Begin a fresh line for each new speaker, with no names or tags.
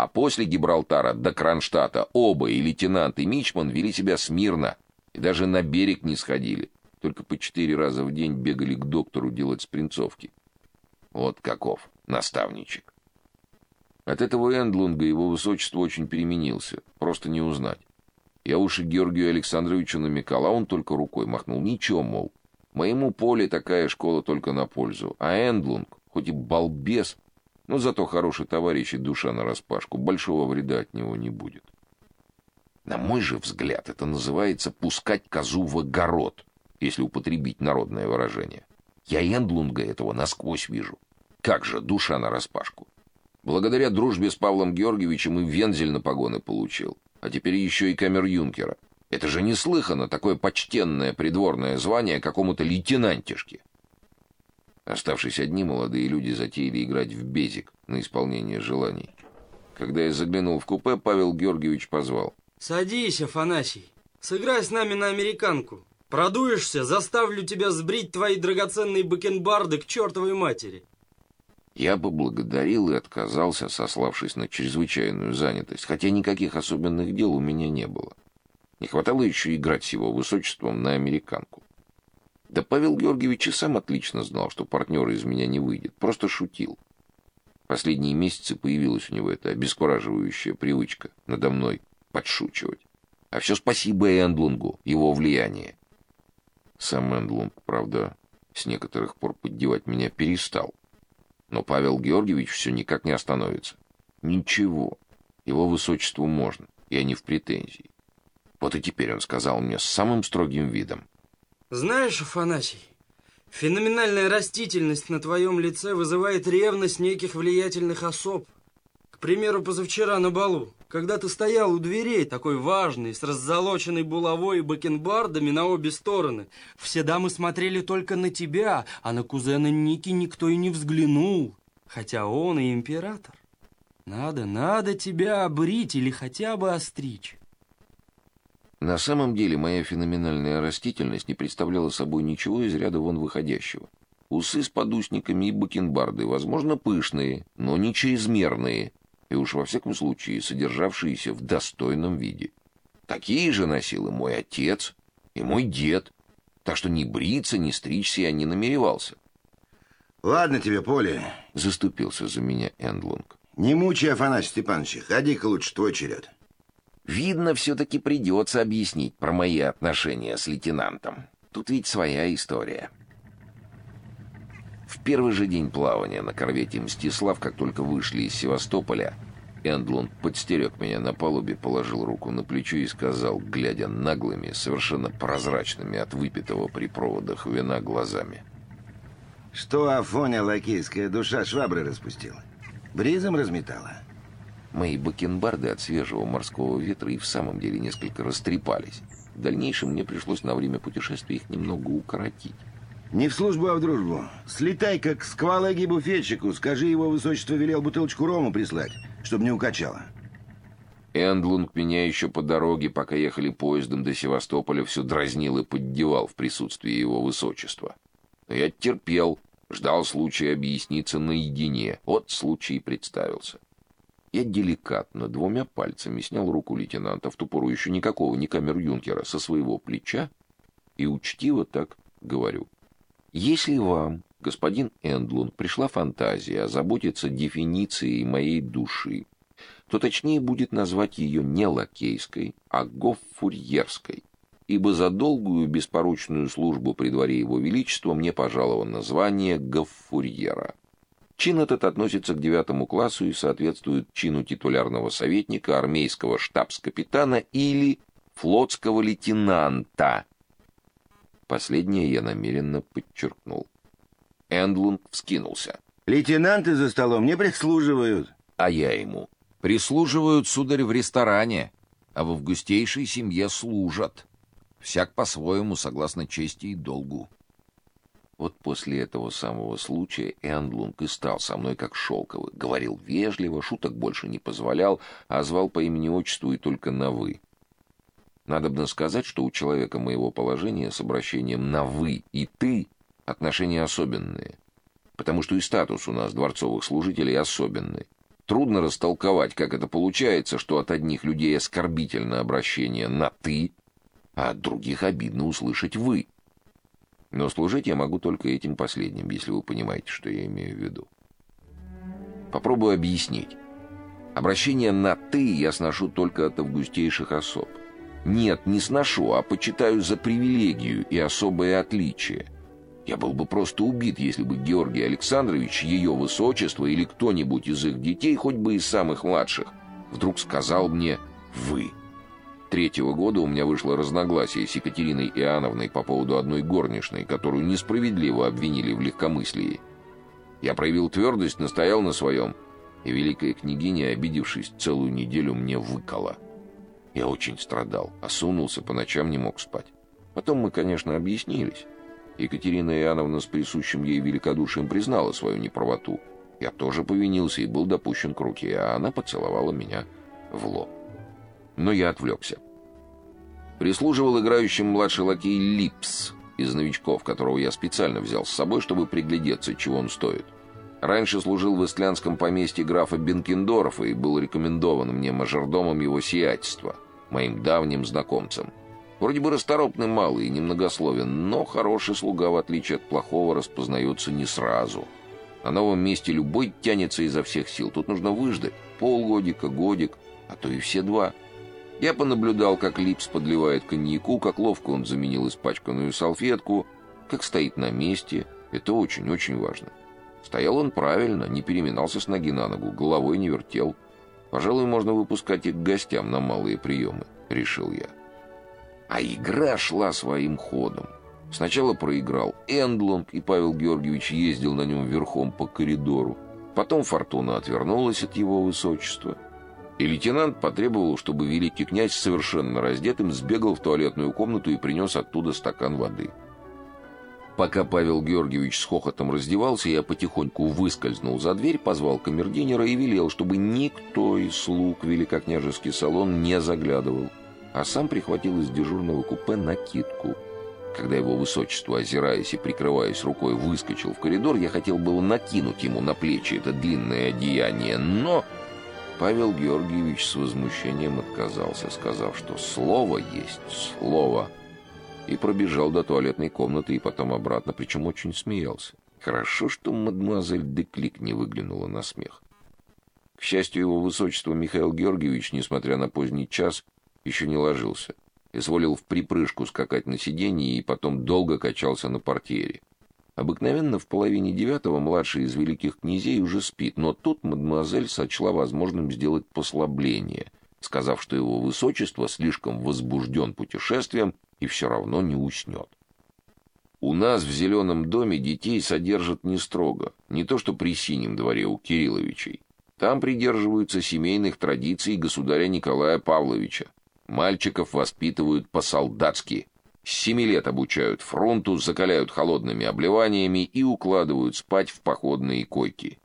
А после Гибралтара до Кронштадта оба, и лейтенант, и мичман, вели себя смирно и даже на берег не сходили. Только по четыре раза в день бегали к доктору делать спринцовки. Вот каков наставничек. От этого Эндлунга его высочество очень переменился, просто не узнать. Я уж и Георгию Александровичу намекал, а он только рукой махнул. Ничего, мол, моему поле такая школа только на пользу. А Эндлунг, хоть и балбес, но зато хороший товарищ и душа нараспашку, большого вреда от него не будет. На мой же взгляд, это называется пускать козу в огород, если употребить народное выражение. Я Эндлунга этого насквозь вижу. Как же душа нараспашку. Благодаря дружбе с Павлом Георгиевичем и вензель на погоны получил, а теперь еще и камер-юнкера. Это же неслыханно, такое почтенное придворное звание какому-то лейтенантишке. Оставшись одни, молодые люди затеяли играть в безик на исполнение желаний. Когда я заглянул в купе, Павел Георгиевич позвал.
«Садись, Афанасий. Сыграй с нами на американку. Продуешься, заставлю тебя сбрить твои драгоценные бакенбарды к чертовой матери».
Я поблагодарил и отказался, сославшись на чрезвычайную занятость, хотя никаких особенных дел у меня не было. Не хватало еще играть с его высочеством на американку. Да Павел Георгиевич и сам отлично знал, что партнера из меня не выйдет, просто шутил. Последние месяцы появилась у него эта обескураживающая привычка надо мной подшучивать. А все спасибо Эндлунгу, его влияние. Сам Эндлунг, правда, с некоторых пор поддевать меня перестал. Но Павел Георгиевич все никак не остановится. Ничего, его высочеству можно, я не в претензии. Вот и теперь он сказал мне с самым строгим видом.
Знаешь, Афанасий, феноменальная растительность на твоем лице вызывает ревность неких влиятельных особ. К примеру, позавчера на балу, когда ты стоял у дверей, такой важный, с раззолоченной булавой и бакенбардами на обе стороны, все дамы смотрели только на тебя, а на кузена Ники никто и не взглянул, хотя он и император. Надо, надо тебя обрить или хотя бы остричь.
На самом деле моя феноменальная растительность не представляла собой ничего из ряда вон выходящего. Усы с подусниками и бакенбарды, возможно, пышные, но не чрезмерные, и уж во всяком случае содержавшиеся в достойном виде. Такие же носил и мой отец, и мой дед, так что ни бриться, ни стричься я не намеревался.
«Ладно тебе, Поле», —
заступился за меня Эндлунг.
«Не мучай Афанасия Степановича, ходи-ка лучше твой черед».
Видно, все-таки придется объяснить про мои отношения с лейтенантом. Тут ведь своя история. В первый же день плавания на корвете «Мстислав», как только вышли из Севастополя, Эндлунд подстерег меня на палубе, положил руку на плечо и сказал, глядя наглыми, совершенно прозрачными от выпитого при проводах вина глазами.
«Что Афоня лакейская душа швабры распустила? Бризом разметала?»
Мои бакенбарды от свежего морского ветра и в самом деле несколько растрепались. В дальнейшем мне пришлось на время путешествия их немного укоротить.
Не в службу, а в дружбу. Слетай, как с квалаги буфетчику. Скажи, его высочество велел бутылочку рому прислать, чтобы не укачало.
Эндлунг меня еще по дороге, пока ехали поездом до Севастополя, все дразнил и поддевал в присутствии его высочества. Но я терпел, ждал случая объясниться наедине. Вот случай и представился. Я деликатно двумя пальцами снял руку лейтенанта, в ту пору еще никакого ни камер-юнкера, со своего плеча и учтиво так говорю. Если вам, господин Эндлун, пришла фантазия озаботиться дефиницией моей души, то точнее будет назвать ее не лакейской, а гоффурьерской, ибо за долгую беспорочную службу при дворе его величества мне пожаловано звание гоффурьера. Чин этот относится к девятому классу и соответствует чину титулярного советника, армейского штабс-капитана или флотского лейтенанта. Последнее я намеренно подчеркнул. Эндлунд вскинулся.
«Лейтенанты за столом не прислуживают».
А я ему. «Прислуживают, сударь, в ресторане, а в августейшей семье служат. Всяк по-своему, согласно чести и долгу». Вот после этого самого случая Эндлунг и стал со мной как шелковый. Говорил вежливо, шуток больше не позволял, а звал по имени-отчеству и только на «вы». Надобно сказать, что у человека моего положения с обращением на «вы» и «ты» отношения особенные, потому что и статус у нас дворцовых служителей особенный. Трудно растолковать, как это получается, что от одних людей оскорбительное обращение на «ты», а от других обидно услышать «вы». Но служить я могу только этим последним, если вы понимаете, что я имею в виду. Попробую объяснить. Обращение на «ты» я сношу только от августейших особ. Нет, не сношу, а почитаю за привилегию и особое отличие. Я был бы просто убит, если бы Георгий Александрович, ее высочество или кто-нибудь из их детей, хоть бы из самых младших, вдруг сказал мне «вы». Третьего года у меня вышло разногласие с Екатериной Иоанновной по поводу одной горничной, которую несправедливо обвинили в легкомыслии. Я проявил твердость, настоял на своем, и великая княгиня, обидевшись, целую неделю мне выкола. Я очень страдал, осунулся, по ночам не мог спать. Потом мы, конечно, объяснились. Екатерина Иоанновна с присущим ей великодушием признала свою неправоту. Я тоже повинился и был допущен к руке, а она поцеловала меня в лоб. Но я отвлекся. Прислуживал играющим младший лакей Липс из новичков, которого я специально взял с собой, чтобы приглядеться, чего он стоит. Раньше служил в Истлянском поместье графа Бенкендорфа и был рекомендован мне мажордомом его сиятельства, моим давним знакомцем. Вроде бы расторопный малый и немногословен, но хороший слуга, в отличие от плохого, распознается не сразу. На новом месте любой тянется изо всех сил. Тут нужно выждать полгодика, годик, а то и все два. Я понаблюдал, как Липс подливает коньяку, как ловко он заменил испачканную салфетку, как стоит на месте. Это очень-очень важно. Стоял он правильно, не переминался с ноги на ногу, головой не вертел. Пожалуй, можно выпускать их к гостям на малые приемы, решил я. А игра шла своим ходом. Сначала проиграл Эндлонг, и Павел Георгиевич ездил на нем верхом по коридору. Потом фортуна отвернулась от его высочества. И лейтенант потребовал, чтобы великий князь совершенно раздетым сбегал в туалетную комнату и принес оттуда стакан воды. Пока Павел Георгиевич с хохотом раздевался, я потихоньку выскользнул за дверь, позвал камердинера и велел, чтобы никто из слуг великокняжеский салон не заглядывал, а сам прихватил из дежурного купе накидку. Когда его высочество, озираясь и прикрываясь рукой, выскочил в коридор, я хотел было накинуть ему на плечи это длинное одеяние, но... Павел Георгиевич с возмущением отказался, сказав, что слово есть слово — и пробежал до туалетной комнаты и потом обратно, причем очень смеялся. Хорошо, что мадемуазель Деклик не выглянула на смех. К счастью, его высочество Михаил Георгиевич, несмотря на поздний час, еще не ложился. Изволил в припрыжку скакать на сиденье и потом долго качался на портьере. Обыкновенно в половине девятого младший из великих князей уже спит, но тут мадемуазель сочла возможным сделать послабление, сказав, что его высочество слишком возбужден путешествием и все равно не уснет. У нас в зеленом доме детей содержат не строго, не то что при синем дворе у Кирилловичей. Там придерживаются семейных традиций государя Николая Павловича. Мальчиков воспитывают по-солдатски. С семи лет обучают фронту, закаляют холодными обливаниями и укладывают спать в походные койки.